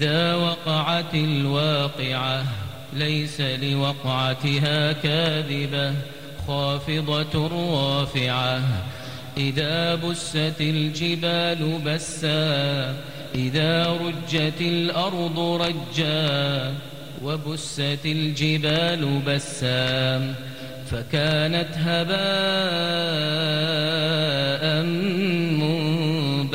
إذا وقعت الواقعة ليس لوقعتها كاذبة خافضة رافعة. إذا بست الجبال بسا إذا رجت الأرض رجا وبست الجبال بسا. فكانت هباء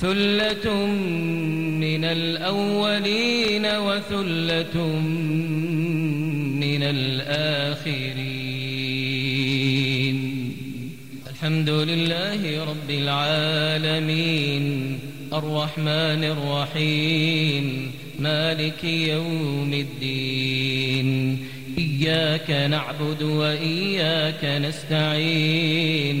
ثلة من الأولين وثلة من الآخرين الحمد لله رب العالمين الرحمن الرحيم مالك يوم الدين إياك نعبد وإياك نستعين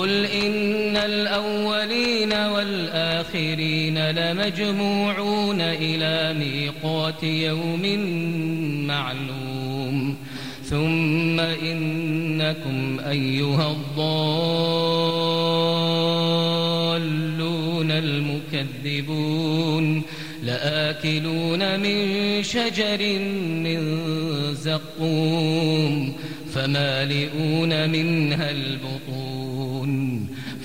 قل إن الأولين والآخرين لمجموعون إلى ميقات يوم معلوم ثم إنكم أيها الضالون المكذبون لآكلون من شجر من زقوم فمالئون منها البطون